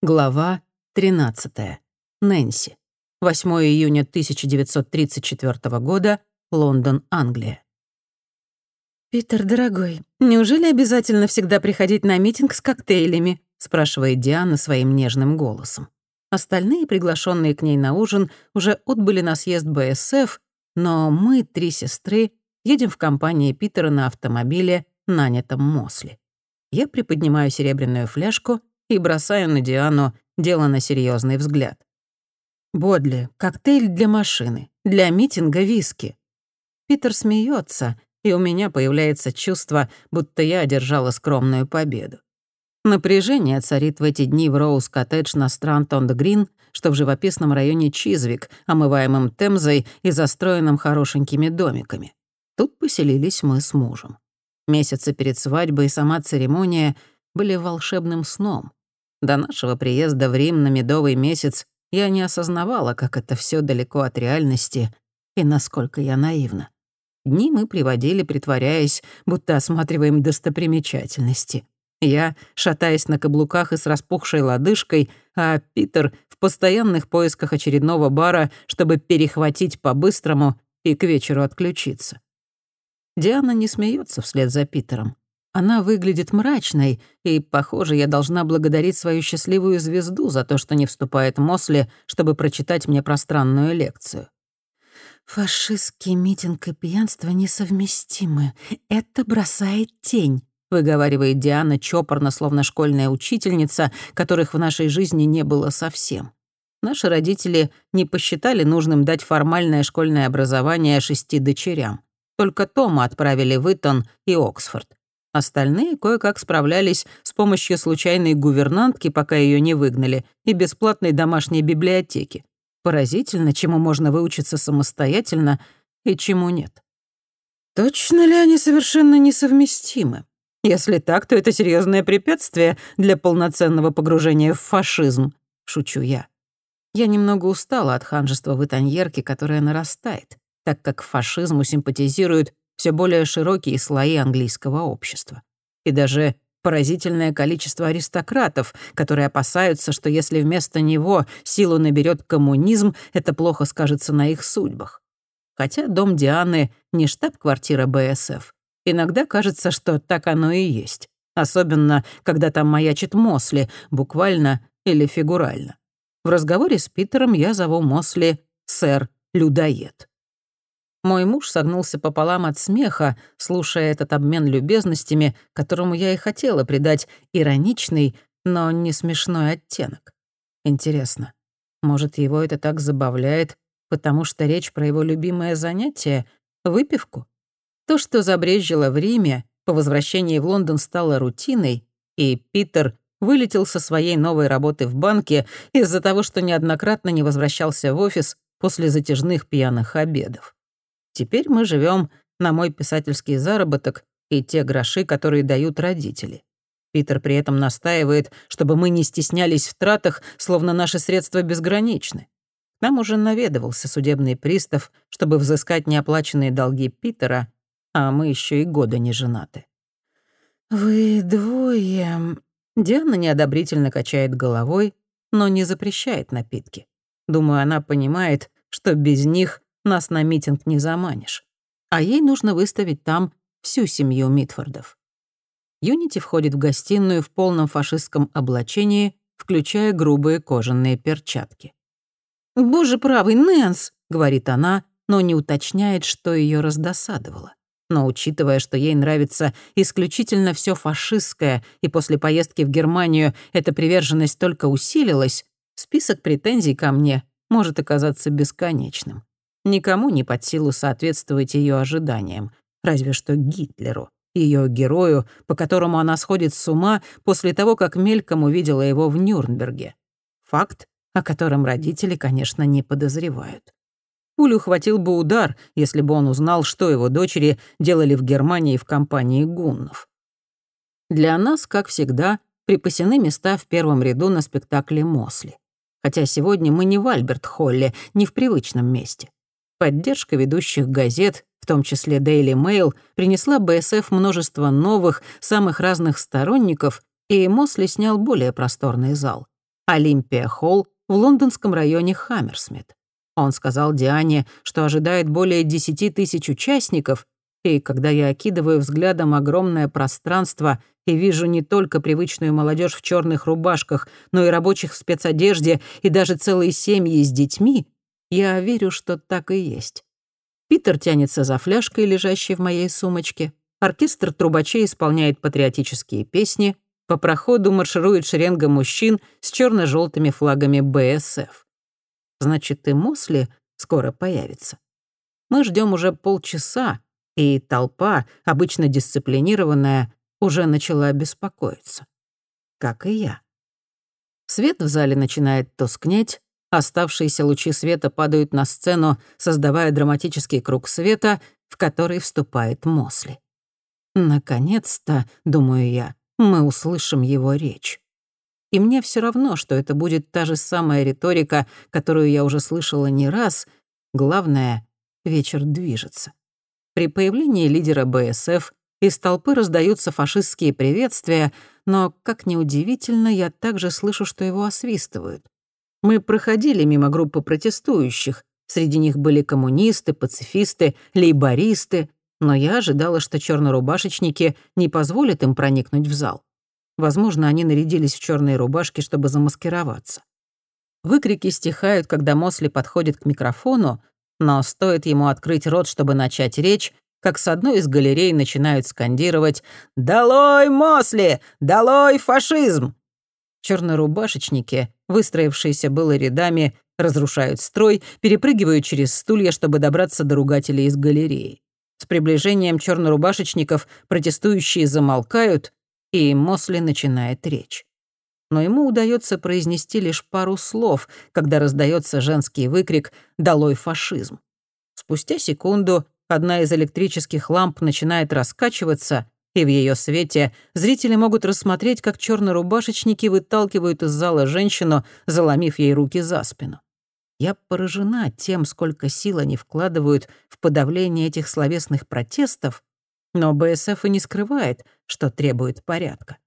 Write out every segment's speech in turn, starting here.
Глава 13. Нэнси. 8 июня 1934 года. Лондон, Англия. «Питер, дорогой, неужели обязательно всегда приходить на митинг с коктейлями?» — спрашивает Диана своим нежным голосом. Остальные, приглашенные к ней на ужин, уже отбыли на съезд БСФ, но мы, три сестры, едем в компании Питера на автомобиле, нанятом Мосли. Я приподнимаю серебряную фляжку и бросаю на Диану дело на серьезный взгляд. «Бодли, коктейль для машины, для митинга виски». Питер смеется, и у меня появляется чувство, будто я одержала скромную победу. Напряжение царит в эти дни в Роуз-коттедж на Странт-он-Грин, что в живописном районе Чизвик, омываемом Темзой и застроенном хорошенькими домиками. Тут поселились мы с мужем. Месяцы перед свадьбой и сама церемония были волшебным сном. До нашего приезда в Рим на медовый месяц я не осознавала, как это все далеко от реальности и насколько я наивна. Дни мы приводили, притворяясь, будто осматриваем достопримечательности. Я, шатаясь на каблуках и с распухшей лодыжкой, а Питер в постоянных поисках очередного бара, чтобы перехватить по-быстрому и к вечеру отключиться. Диана не смеется вслед за Питером. Она выглядит мрачной, и, похоже, я должна благодарить свою счастливую звезду за то, что не вступает Мосли, чтобы прочитать мне пространную лекцию. «Фашистский митинг и пьянство несовместимы. Это бросает тень», — выговаривает Диана чопорно, словно школьная учительница, которых в нашей жизни не было совсем. Наши родители не посчитали нужным дать формальное школьное образование шести дочерям. Только Тома отправили в Итон и Оксфорд. Остальные кое-как справлялись с помощью случайной гувернантки, пока ее не выгнали, и бесплатной домашней библиотеки. Поразительно, чему можно выучиться самостоятельно и чему нет. Точно ли они совершенно несовместимы? Если так, то это серьезное препятствие для полноценного погружения в фашизм, шучу я. Я немного устала от ханжества в Итаньерке, которое нарастает, так как фашизму симпатизируют все более широкие слои английского общества. И даже поразительное количество аристократов, которые опасаются, что если вместо него силу наберет коммунизм, это плохо скажется на их судьбах. Хотя дом Дианы не штаб-квартира БСФ, Иногда кажется, что так оно и есть. Особенно, когда там маячит Мосли, буквально или фигурально. В разговоре с Питером я зову Мосли «сэр-людоед». Мой муж согнулся пополам от смеха, слушая этот обмен любезностями, которому я и хотела придать ироничный, но не смешной оттенок. Интересно, может, его это так забавляет, потому что речь про его любимое занятие — выпивку? То, что забрежило в Риме, по возвращении в Лондон стало рутиной, и Питер вылетел со своей новой работы в банке из-за того, что неоднократно не возвращался в офис после затяжных пьяных обедов. Теперь мы живем на мой писательский заработок и те гроши, которые дают родители. Питер при этом настаивает, чтобы мы не стеснялись в тратах, словно наши средства безграничны. Нам уже наведывался судебный пристав, чтобы взыскать неоплаченные долги Питера, а мы еще и года не женаты. «Вы двое...» Диана неодобрительно качает головой, но не запрещает напитки. Думаю, она понимает, что без них нас на митинг не заманишь. А ей нужно выставить там всю семью Митфордов. Юнити входит в гостиную в полном фашистском облачении, включая грубые кожаные перчатки. «Боже правый, Нэнс!» — говорит она, но не уточняет, что ее раздосадовало. Но учитывая, что ей нравится исключительно все фашистское, и после поездки в Германию эта приверженность только усилилась, список претензий ко мне может оказаться бесконечным. Никому не под силу соответствовать ее ожиданиям, разве что Гитлеру, ее герою, по которому она сходит с ума после того, как мельком увидела его в Нюрнберге. Факт, о котором родители, конечно, не подозревают. Пулю хватил бы удар, если бы он узнал, что его дочери делали в Германии в компании гуннов. Для нас, как всегда, припасены места в первом ряду на спектакле «Мосли». Хотя сегодня мы не в Альберт-Холле, не в привычном месте. Поддержка ведущих газет, в том числе Daily Mail, принесла БСФ множество новых, самых разных сторонников, и Мосли снял более просторный зал. Олимпия Холл в лондонском районе Хаммерсмит. Он сказал Диане, что ожидает более 10 тысяч участников, и когда я окидываю взглядом огромное пространство и вижу не только привычную молодежь в черных рубашках, но и рабочих в спецодежде и даже целые семьи с детьми, я верю, что так и есть. Питер тянется за фляжкой, лежащей в моей сумочке. Оркестр трубачей исполняет патриотические песни. По проходу марширует шеренга мужчин с черно желтыми флагами БСФ. Значит, и Мосли скоро появится. Мы ждем уже полчаса, и толпа, обычно дисциплинированная, уже начала беспокоиться. Как и я. Свет в зале начинает тускнеть, оставшиеся лучи света падают на сцену, создавая драматический круг света, в который вступает Мосли. Наконец-то, думаю я, мы услышим его речь. И мне все равно, что это будет та же самая риторика, которую я уже слышала не раз. Главное, вечер движется. При появлении лидера БСФ из толпы раздаются фашистские приветствия, но, как ни удивительно, я также слышу, что его освистывают. Мы проходили мимо группы протестующих. Среди них были коммунисты, пацифисты, лейбористы, но я ожидала, что чернорубашечники не позволят им проникнуть в зал. Возможно, они нарядились в черные рубашки, чтобы замаскироваться. Выкрики стихают, когда Мосли подходит к микрофону, но стоит ему открыть рот, чтобы начать речь, как с одной из галерей начинают скандировать «Долой Мосли! Долой фашизм!» Чернорубашечники, выстроившиеся было рядами, разрушают строй, перепрыгивают через стулья, чтобы добраться до ругателей из галереи. С приближением чернорубашечников протестующие замолкают, и Мосли начинает речь но ему удается произнести лишь пару слов, когда раздается женский выкрик «Долой фашизм!». Спустя секунду одна из электрических ламп начинает раскачиваться, и в ее свете зрители могут рассмотреть, как чернорубашечники выталкивают из зала женщину, заломив ей руки за спину. Я поражена тем, сколько сил они вкладывают в подавление этих словесных протестов, но БСФ и не скрывает, что требует порядка.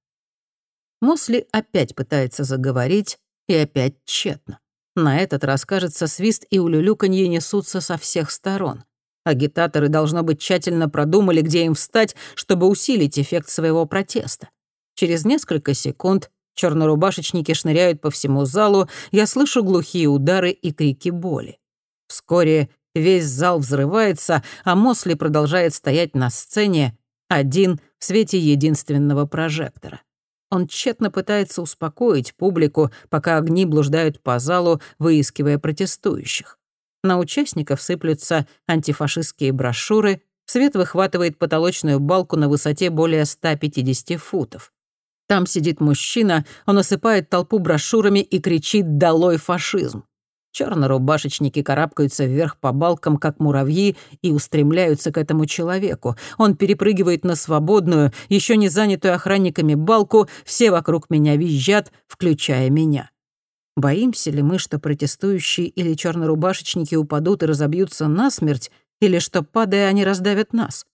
Мосли опять пытается заговорить, и опять тщетно. На этот раз, кажется, свист и улюлюканье несутся со всех сторон. Агитаторы, должно быть, тщательно продумали, где им встать, чтобы усилить эффект своего протеста. Через несколько секунд чернорубашечники шныряют по всему залу, я слышу глухие удары и крики боли. Вскоре весь зал взрывается, а Мосли продолжает стоять на сцене, один в свете единственного прожектора. Он тщетно пытается успокоить публику, пока огни блуждают по залу, выискивая протестующих. На участников сыплются антифашистские брошюры, свет выхватывает потолочную балку на высоте более 150 футов. Там сидит мужчина, он осыпает толпу брошюрами и кричит «Долой фашизм!». Чернорубашечники карабкаются вверх по балкам, как муравьи, и устремляются к этому человеку. Он перепрыгивает на свободную, еще не занятую охранниками балку, все вокруг меня визжат, включая меня. Боимся ли мы, что протестующие или чернорубашечники упадут и разобьются насмерть, или что, падая, они раздавят нас?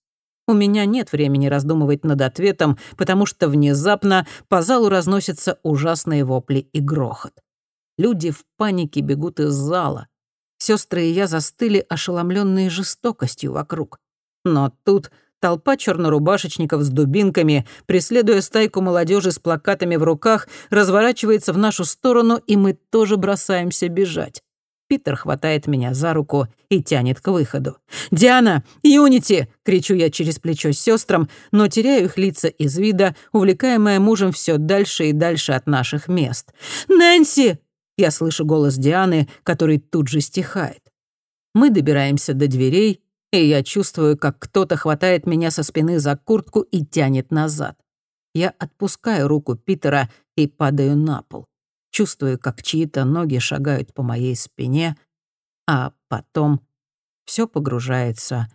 У меня нет времени раздумывать над ответом, потому что внезапно по залу разносятся ужасные вопли и грохот. Люди в панике бегут из зала. Сестры и я застыли, ошеломленные жестокостью вокруг. Но тут толпа чернорубашечников с дубинками, преследуя стайку молодежи с плакатами в руках, разворачивается в нашу сторону, и мы тоже бросаемся бежать. Питер хватает меня за руку и тянет к выходу. «Диана! Юнити!» — кричу я через плечо сестрам, но теряю их лица из вида, увлекаемая мужем все дальше и дальше от наших мест. «Нэнси!» Я слышу голос Дианы, который тут же стихает. Мы добираемся до дверей, и я чувствую, как кто-то хватает меня со спины за куртку и тянет назад. Я отпускаю руку Питера и падаю на пол. Чувствую, как чьи-то ноги шагают по моей спине, а потом все погружается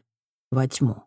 во тьму.